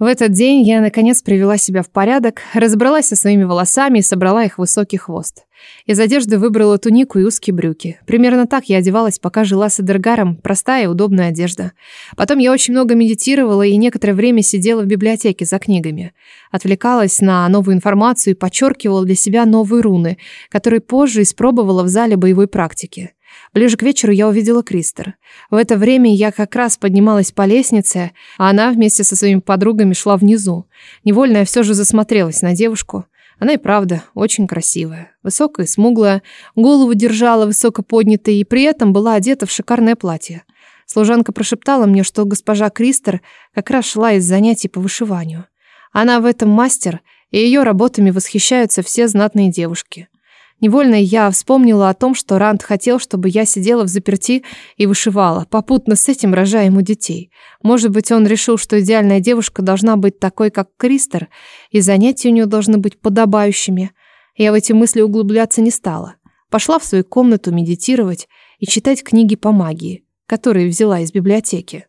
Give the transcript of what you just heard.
В этот день я, наконец, привела себя в порядок, разобралась со своими волосами и собрала их в высокий хвост. Из одежды выбрала тунику и узкие брюки. Примерно так я одевалась, пока жила с Эдергаром, простая и удобная одежда. Потом я очень много медитировала и некоторое время сидела в библиотеке за книгами. Отвлекалась на новую информацию и подчеркивала для себя новые руны, которые позже испробовала в зале боевой практики. Ближе к вечеру я увидела Кристер. В это время я как раз поднималась по лестнице, а она вместе со своими подругами шла внизу. Невольно я все же засмотрелась на девушку. Она и правда очень красивая, высокая смуглая, голову держала высоко поднятой и при этом была одета в шикарное платье. Служанка прошептала мне, что госпожа Кристер как раз шла из занятий по вышиванию. Она в этом мастер, и ее работами восхищаются все знатные девушки. Невольно я вспомнила о том, что Ранд хотел, чтобы я сидела в заперти и вышивала, попутно с этим рожая ему детей. Может быть, он решил, что идеальная девушка должна быть такой, как Кристер, и занятия у нее должны быть подобающими. Я в эти мысли углубляться не стала. Пошла в свою комнату медитировать и читать книги по магии, которые взяла из библиотеки.